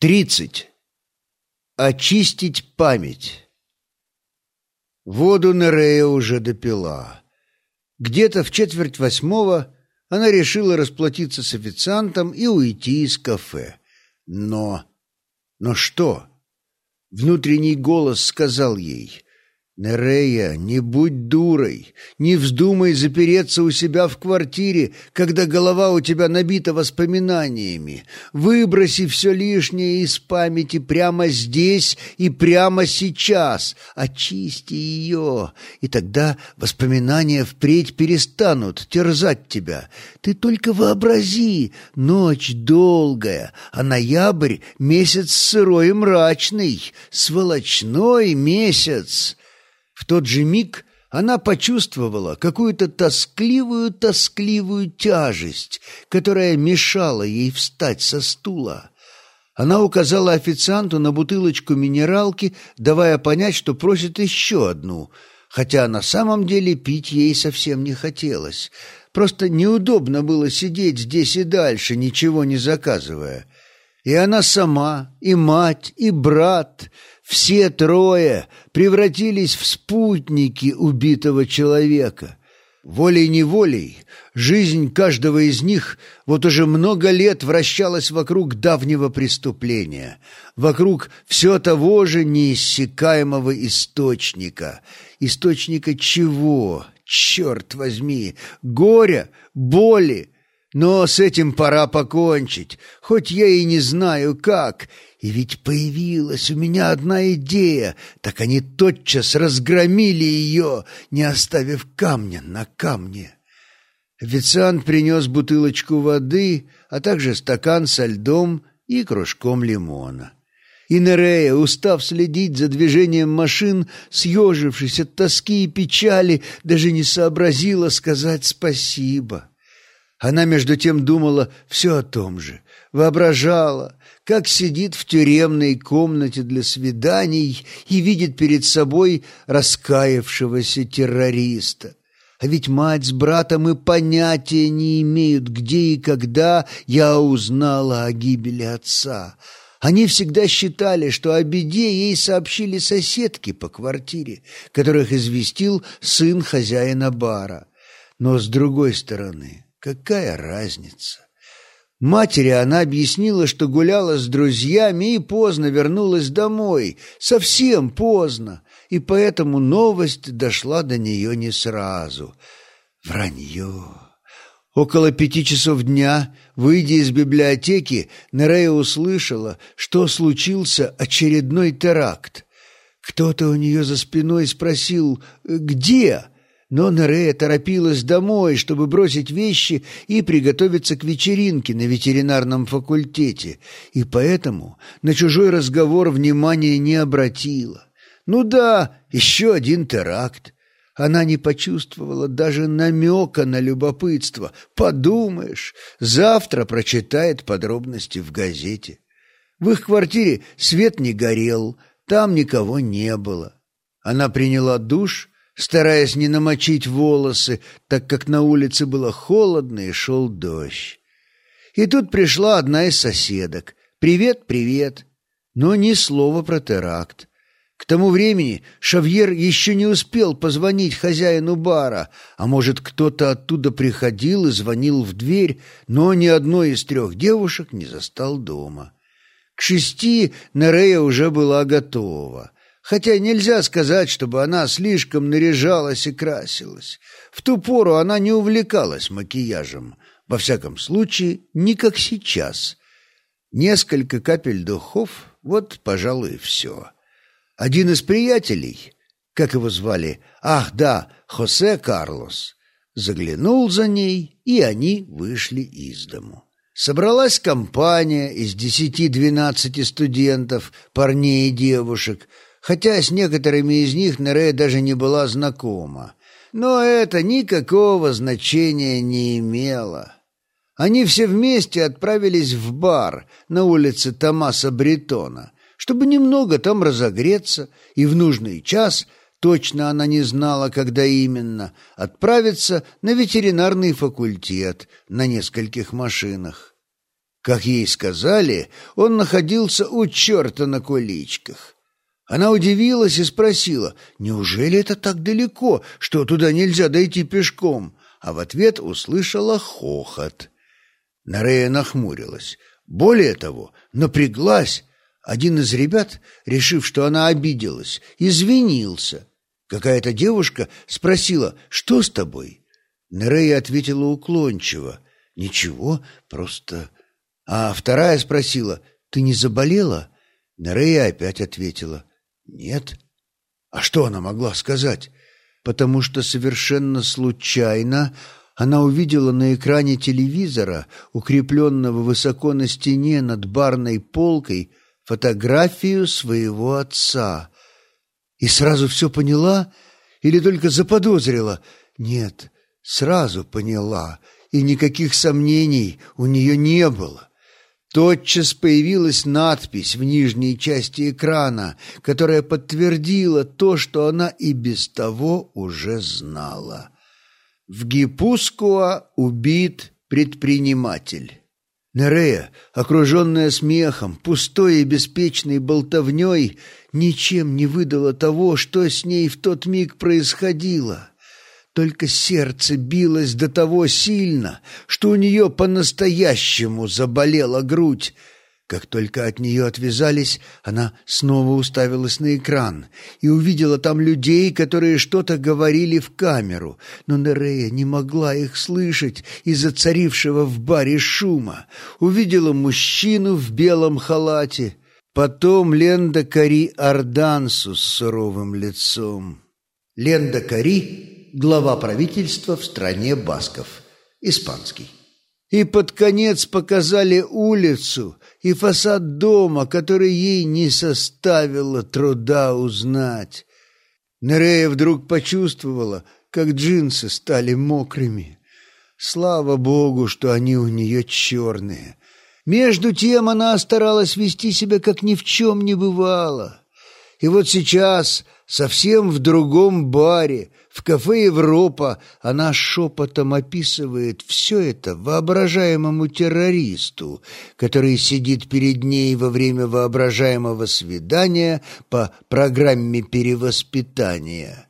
Тридцать. Очистить память. Воду Нерея уже допила. Где-то в четверть восьмого она решила расплатиться с официантом и уйти из кафе. Но... Но что? Внутренний голос сказал ей Нерея, не будь дурой, не вздумай запереться у себя в квартире, когда голова у тебя набита воспоминаниями. Выброси все лишнее из памяти прямо здесь и прямо сейчас. Очисти ее, и тогда воспоминания впредь перестанут терзать тебя. Ты только вообрази, ночь долгая, а ноябрь — месяц сырой и мрачный, сволочной месяц». В тот же миг она почувствовала какую-то тоскливую-тоскливую тяжесть, которая мешала ей встать со стула. Она указала официанту на бутылочку минералки, давая понять, что просит еще одну, хотя на самом деле пить ей совсем не хотелось. Просто неудобно было сидеть здесь и дальше, ничего не заказывая. И она сама, и мать, и брат все трое превратились в спутники убитого человека. Волей-неволей жизнь каждого из них вот уже много лет вращалась вокруг давнего преступления, вокруг все того же неиссякаемого источника. Источника чего? Черт возьми! Горя? Боли? Но с этим пора покончить, хоть я и не знаю как, и ведь появилась у меня одна идея, так они тотчас разгромили ее, не оставив камня на камне. Официант принес бутылочку воды, а также стакан со льдом и кружком лимона. И Нерея, устав следить за движением машин, съежившись от тоски и печали, даже не сообразила сказать спасибо. Она, между тем, думала все о том же, воображала, как сидит в тюремной комнате для свиданий и видит перед собой раскаявшегося террориста. А ведь мать с братом и понятия не имеют, где и когда я узнала о гибели отца. Они всегда считали, что о беде ей сообщили соседки по квартире, которых известил сын хозяина бара. Но с другой стороны, какая разница? Матери она объяснила, что гуляла с друзьями и поздно вернулась домой, совсем поздно, и поэтому новость дошла до нее не сразу. Вранье. Около пяти часов дня, выйдя из библиотеки, Нерея услышала, что случился очередной теракт. Кто-то у нее за спиной спросил «Где?», но Нерея торопилась домой, чтобы бросить вещи и приготовиться к вечеринке на ветеринарном факультете, и поэтому на чужой разговор внимания не обратила. Ну да, еще один теракт. Она не почувствовала даже намека на любопытство. Подумаешь, завтра прочитает подробности в газете. В их квартире свет не горел, там никого не было. Она приняла душ стараясь не намочить волосы, так как на улице было холодно и шел дождь. И тут пришла одна из соседок. «Привет, привет!» Но ни слова про теракт. К тому времени Шавьер еще не успел позвонить хозяину бара, а может, кто-то оттуда приходил и звонил в дверь, но ни одной из трех девушек не застал дома. К шести Нерея уже была готова хотя нельзя сказать, чтобы она слишком наряжалась и красилась. В ту пору она не увлекалась макияжем, во всяком случае, не как сейчас. Несколько капель духов — вот, пожалуй, все. Один из приятелей, как его звали, ах да, Хосе Карлос, заглянул за ней, и они вышли из дому. Собралась компания из десяти-двенадцати студентов, парней и девушек — хотя с некоторыми из них Нерея даже не была знакома. Но это никакого значения не имело. Они все вместе отправились в бар на улице Томаса Бретона, чтобы немного там разогреться и в нужный час, точно она не знала, когда именно, отправиться на ветеринарный факультет на нескольких машинах. Как ей сказали, он находился у черта на куличках. Она удивилась и спросила, неужели это так далеко, что туда нельзя дойти пешком? А в ответ услышала хохот. Нарея нахмурилась. Более того, напряглась. Один из ребят, решив, что она обиделась, извинился. Какая-то девушка спросила, что с тобой? Нерея ответила уклончиво. Ничего, просто а вторая спросила, «Ты не заболела?» Нерея опять ответила, «Нет». А что она могла сказать? Потому что совершенно случайно она увидела на экране телевизора, укрепленного высоко на стене над барной полкой, фотографию своего отца. И сразу все поняла или только заподозрила? Нет, сразу поняла, и никаких сомнений у нее не было. Тотчас появилась надпись в нижней части экрана, которая подтвердила то, что она и без того уже знала. В Гипускуа убит предприниматель. Нерея, окруженная смехом, пустой и беспечной болтовней, ничем не выдала того, что с ней в тот миг происходило. Только сердце билось до того сильно, что у нее по-настоящему заболела грудь. Как только от нее отвязались, она снова уставилась на экран и увидела там людей, которые что-то говорили в камеру, но Нерея не могла их слышать из-за царившего в баре шума. Увидела мужчину в белом халате, потом Ленда Кари Ардансу с суровым лицом. Ленда Кари глава правительства в стране басков, испанский. И под конец показали улицу и фасад дома, который ей не составило труда узнать. Нерея вдруг почувствовала, как джинсы стали мокрыми. Слава богу, что они у нее черные. Между тем она старалась вести себя, как ни в чем не бывало. И вот сейчас, совсем в другом баре, в кафе «Европа» она шепотом описывает все это воображаемому террористу, который сидит перед ней во время воображаемого свидания по программе перевоспитания.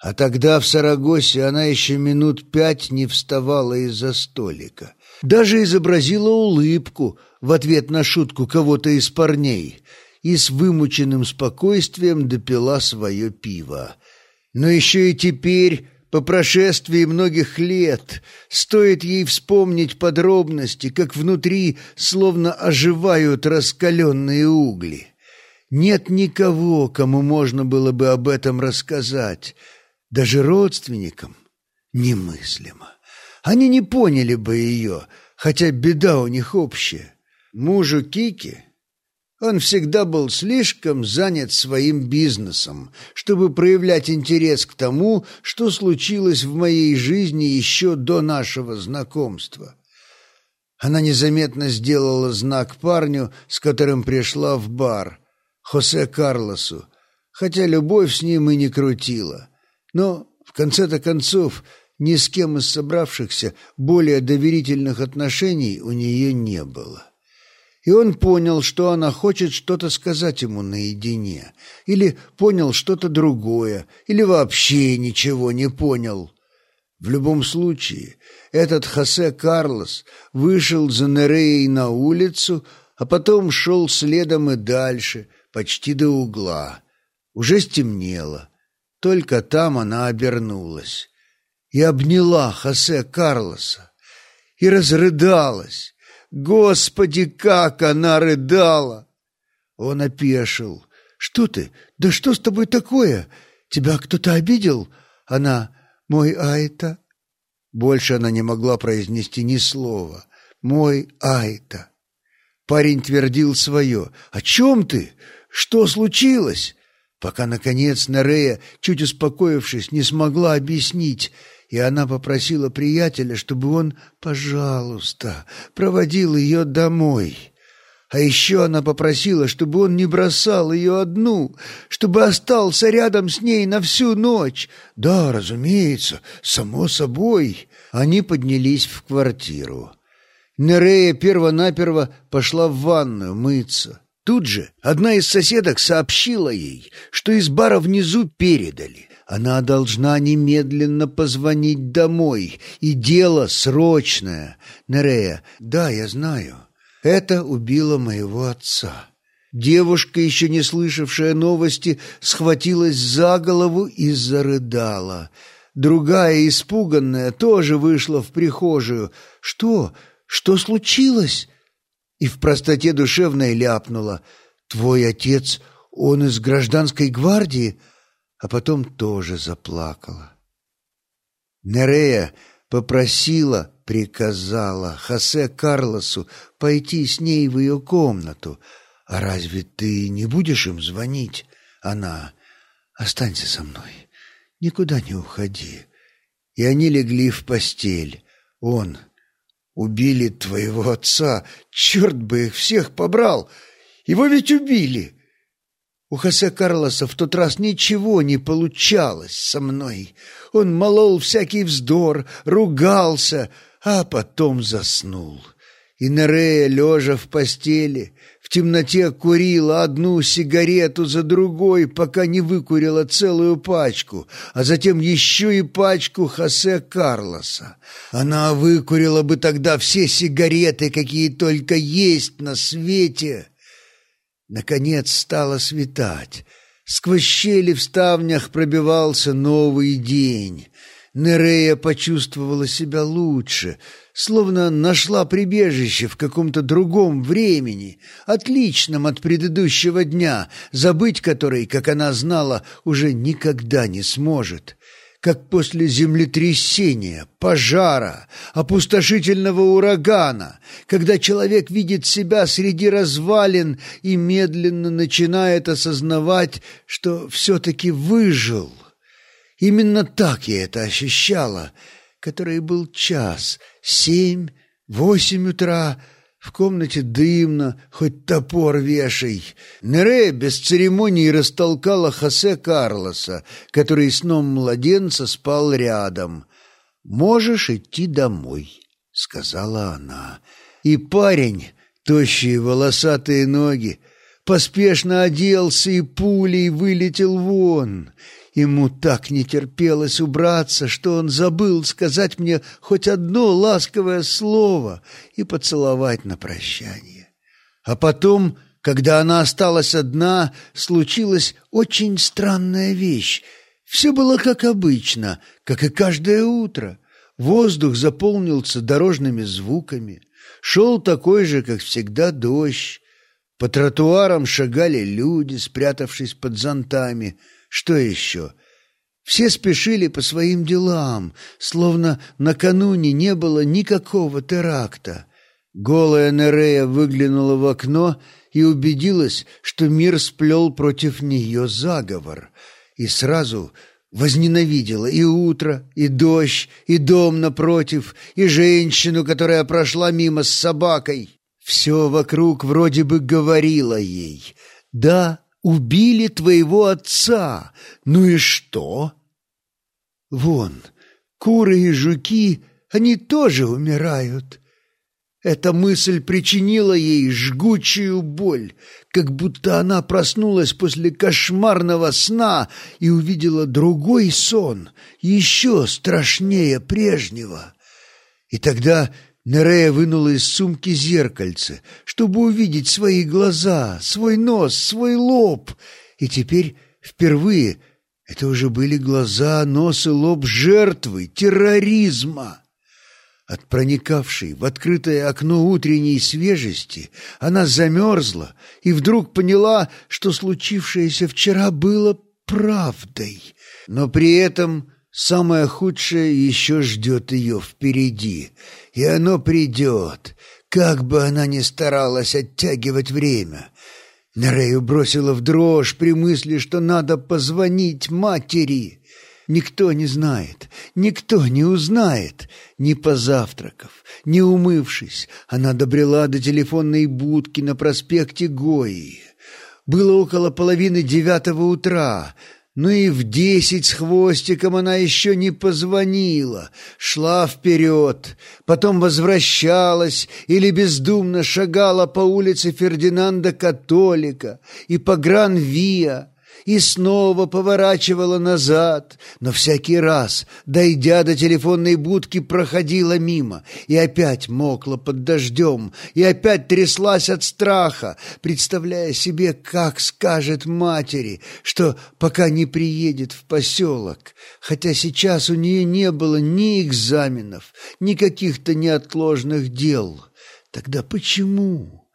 А тогда в Сарагосе она еще минут пять не вставала из-за столика. Даже изобразила улыбку в ответ на шутку кого-то из парней и с вымученным спокойствием допила свое пиво. Но еще и теперь, по прошествии многих лет, стоит ей вспомнить подробности, как внутри словно оживают раскаленные угли. Нет никого, кому можно было бы об этом рассказать, даже родственникам немыслимо. Они не поняли бы ее, хотя беда у них общая. Мужу Кики он всегда был слишком занят своим бизнесом, чтобы проявлять интерес к тому, что случилось в моей жизни еще до нашего знакомства. Она незаметно сделала знак парню, с которым пришла в бар, Хосе Карлосу, хотя любовь с ним и не крутила. Но, в конце-то концов, ни с кем из собравшихся более доверительных отношений у нее не было и он понял, что она хочет что-то сказать ему наедине, или понял что-то другое, или вообще ничего не понял. В любом случае, этот Хосе Карлос вышел за Нереей на улицу, а потом шел следом и дальше, почти до угла. Уже стемнело. Только там она обернулась и обняла Хосе Карлоса и разрыдалась, Господи, как она рыдала! Он опешил. «Что ты? Да что с тобой такое? Тебя кто-то обидел?» Она «Мой Айта». Больше она не могла произнести ни слова. «Мой Айта». Парень твердил свое. «О чем ты? Что случилось?» Пока, наконец, Нерея, чуть успокоившись, не смогла объяснить – и она попросила приятеля, чтобы он, пожалуйста, проводил ее домой. А еще она попросила, чтобы он не бросал ее одну, чтобы остался рядом с ней на всю ночь. Да, разумеется, само собой. Они поднялись в квартиру. Нерея перво-наперво пошла в ванную мыться. Тут же одна из соседок сообщила ей, что из бара внизу передали. Она должна немедленно позвонить домой, и дело срочное. Нерея, да, я знаю. Это убило моего отца. Девушка, еще не слышавшая новости, схватилась за голову и зарыдала. Другая, испуганная, тоже вышла в прихожую. «Что? Что случилось?» и в простоте душевной ляпнула «Твой отец, он из гражданской гвардии?» А потом тоже заплакала. Нерея попросила, приказала Хосе Карлосу пойти с ней в ее комнату. «А разве ты не будешь им звонить?» Она «Останься со мной, никуда не уходи». И они легли в постель. Он Убили твоего отца. Черт бы их всех побрал. Его ведь убили. У Хосе Карлоса в тот раз ничего не получалось со мной. Он молол всякий вздор, ругался, а потом заснул. И Нерея, лежа в постели, в темноте курила одну сигарету за другой, пока не выкурила целую пачку, а затем еще и пачку Хосе Карлоса. Она выкурила бы тогда все сигареты, какие только есть на свете. Наконец стало светать. Сквозь щели в ставнях пробивался новый день. Нерея почувствовала себя лучше — словно нашла прибежище в каком-то другом времени, отличном от предыдущего дня, забыть который, как она знала, уже никогда не сможет. Как после землетрясения, пожара, опустошительного урагана, когда человек видит себя среди развалин и медленно начинает осознавать, что все-таки выжил. Именно так я это ощущала — который был час, семь, восемь утра, в комнате дымно, хоть топор вешай. Нерея без церемоний растолкала Хосе Карлоса, который сном младенца спал рядом. «Можешь идти домой», — сказала она. И парень, тощие волосатые ноги, поспешно оделся и пулей вылетел вон — Ему так не терпелось убраться, что он забыл сказать мне хоть одно ласковое слово и поцеловать на прощание. А потом, когда она осталась одна, случилась очень странная вещь. Все было как обычно, как и каждое утро. Воздух заполнился дорожными звуками. Шел такой же, как всегда, дождь. По тротуарам шагали люди, спрятавшись под зонтами — что еще? Все спешили по своим делам, словно накануне не было никакого теракта. Голая Нерея выглянула в окно и убедилась, что мир сплел против нее заговор, и сразу возненавидела и утро, и дождь, и дом напротив, и женщину, которая прошла мимо с собакой. Все вокруг вроде бы говорило ей «Да, убили твоего отца. Ну и что? Вон, куры и жуки, они тоже умирают. Эта мысль причинила ей жгучую боль, как будто она проснулась после кошмарного сна и увидела другой сон, еще страшнее прежнего. И тогда Нерея вынула из сумки зеркальце, чтобы увидеть свои глаза, свой нос, свой лоб. И теперь впервые это уже были глаза, нос и лоб жертвы терроризма. От проникавшей в открытое окно утренней свежести она замерзла и вдруг поняла, что случившееся вчера было правдой, но при этом Самое худшее еще ждет ее впереди, и оно придет, как бы она ни старалась оттягивать время. Нерею бросила в дрожь при мысли, что надо позвонить матери. Никто не знает, никто не узнает, не позавтракав, не умывшись, она добрела до телефонной будки на проспекте Гои. Было около половины девятого утра — Ну и в десять с хвостиком она еще не позвонила, шла вперед, потом возвращалась или бездумно шагала по улице Фердинанда Католика и по Гран-Виа, и снова поворачивала назад, но всякий раз, дойдя до телефонной будки, проходила мимо и опять мокла под дождем, и опять тряслась от страха, представляя себе, как скажет матери, что пока не приедет в поселок, хотя сейчас у нее не было ни экзаменов, ни каких-то неотложных дел. Тогда почему?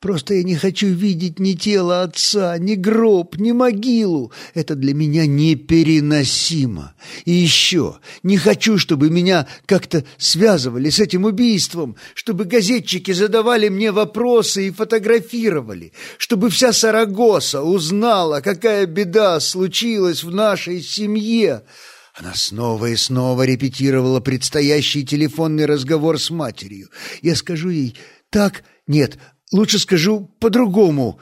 Просто я не хочу видеть ни тело отца, ни гроб, ни могилу. Это для меня непереносимо. И еще не хочу, чтобы меня как-то связывали с этим убийством, чтобы газетчики задавали мне вопросы и фотографировали, чтобы вся Сарагоса узнала, какая беда случилась в нашей семье. Она снова и снова репетировала предстоящий телефонный разговор с матерью. Я скажу ей «Так, нет, Лучше скажу по-другому.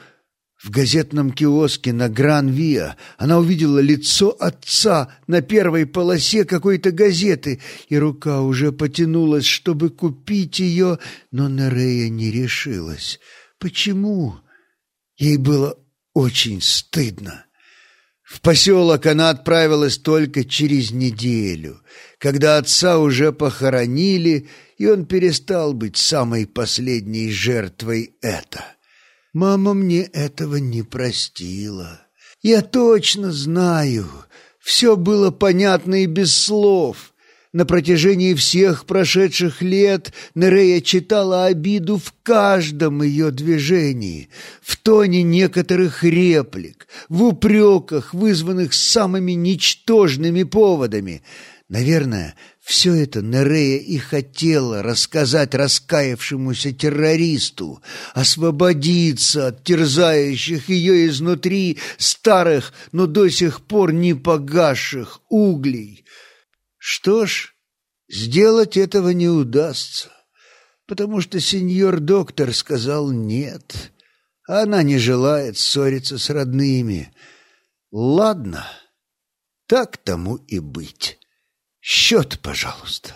В газетном киоске на Гран-Виа она увидела лицо отца на первой полосе какой-то газеты, и рука уже потянулась, чтобы купить ее, но Нерея не решилась. Почему? Ей было очень стыдно. В поселок она отправилась только через неделю, когда отца уже похоронили, и он перестал быть самой последней жертвой это. Мама мне этого не простила. Я точно знаю, все было понятно и без слов. На протяжении всех прошедших лет Нерея читала обиду в каждом ее движении, в тоне некоторых реплик, в упреках, вызванных самыми ничтожными поводами. Наверное, все это Нерея и хотела рассказать раскаявшемуся террористу, освободиться от терзающих ее изнутри старых, но до сих пор не погасших углей. Что ж, сделать этого не удастся, потому что сеньор доктор сказал «нет», она не желает ссориться с родными. Ладно, так тому и быть. Счет, пожалуйста.